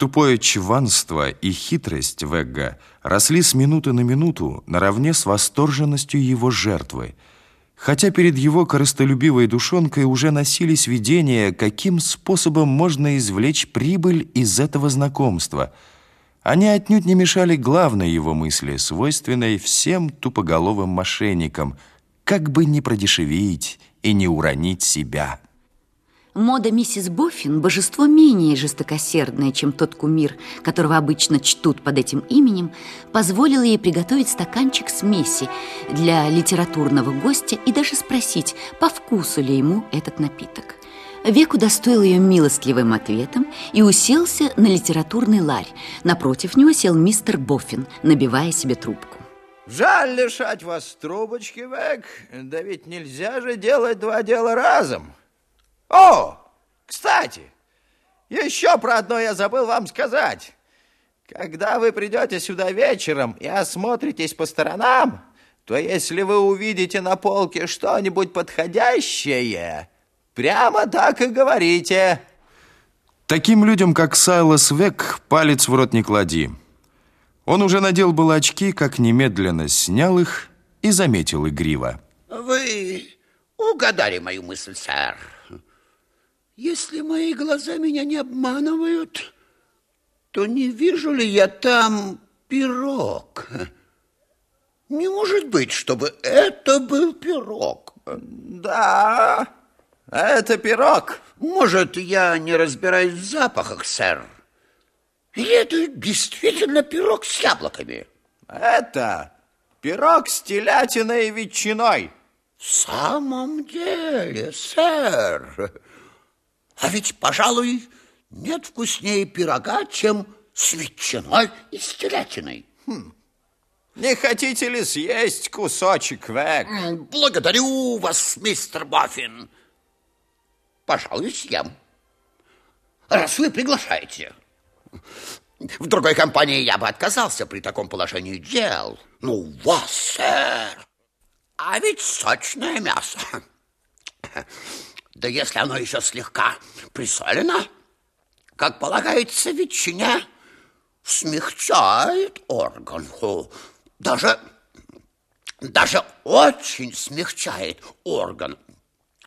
Тупое чванство и хитрость Вегга росли с минуты на минуту наравне с восторженностью его жертвы, хотя перед его корыстолюбивой душонкой уже носились видения, каким способом можно извлечь прибыль из этого знакомства. Они отнюдь не мешали главной его мысли, свойственной всем тупоголовым мошенникам, как бы не продешевить и не уронить себя». Мода миссис Боффин – божество менее жестокосердное, чем тот кумир, которого обычно чтут под этим именем, позволила ей приготовить стаканчик смеси для литературного гостя и даже спросить, по вкусу ли ему этот напиток. Век удостоил ее милостливым ответом и уселся на литературный ларь. Напротив него сел мистер Боффин, набивая себе трубку. Жаль лишать вас трубочки, Век, да ведь нельзя же делать два дела разом. О, кстати, еще про одно я забыл вам сказать. Когда вы придете сюда вечером и осмотритесь по сторонам, то если вы увидите на полке что-нибудь подходящее, прямо так и говорите. Таким людям, как Сайлас Век, палец в рот не клади. Он уже надел было очки, как немедленно снял их и заметил игриво. Вы угадали мою мысль, сэр. Если мои глаза меня не обманывают, то не вижу ли я там пирог? Не может быть, чтобы это был пирог. Да, это пирог. Может, я не разбираюсь в запахах, сэр? Или это действительно пирог с яблоками? Это пирог с телятиной и ветчиной. В самом деле, сэр... А ведь, пожалуй, нет вкуснее пирога, чем с ветчиной и с телятиной. Хм. Не хотите ли съесть кусочек, Век? Благодарю вас, мистер Баффин. Пожалуй, съем. Раз вы приглашаете. В другой компании я бы отказался при таком положении дел. Ну, вас, сэр. А ведь сочное мясо. Да если оно еще слегка присолено, как полагается ветчине, смягчает орган. Даже, даже очень смягчает орган.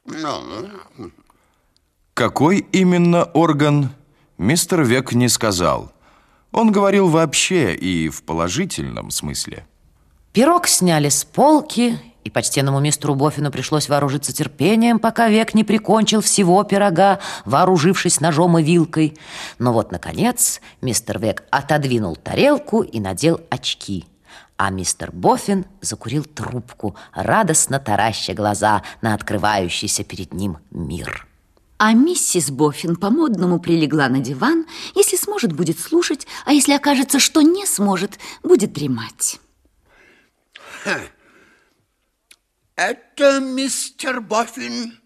Ну. Какой именно орган, мистер Век не сказал. Он говорил вообще и в положительном смысле. Пирог сняли с полки и почтенному мистеру Бофину пришлось вооружиться терпением, пока век не прикончил всего пирога, вооружившись ножом и вилкой. Но вот, наконец, мистер Век отодвинул тарелку и надел очки. А мистер Бофин закурил трубку, радостно тараща глаза на открывающийся перед ним мир. А миссис Боффин по-модному прилегла на диван. Если сможет, будет слушать, а если окажется, что не сможет, будет дремать. Ха. Это мистер Боффин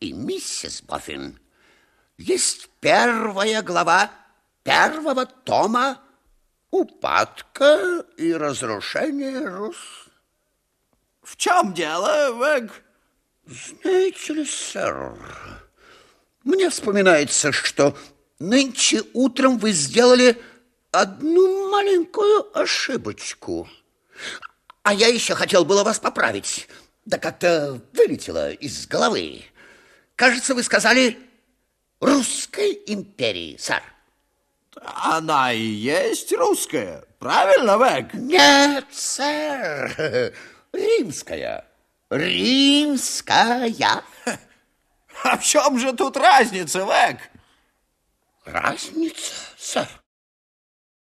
и миссис Боффин. Есть первая глава первого тома «Упадка и разрушение Рус». В чем дело, Вэг? Знаете ли, сэр, мне вспоминается, что нынче утром вы сделали одну маленькую ошибочку. А я еще хотел было вас поправить. Да как-то вылетело из головы. Кажется, вы сказали «русской империи», сэр. Она и есть русская, правильно, Вэг? Нет, сэр, римская. Римская. А в чем же тут разница, Вэг? Разница, сэр?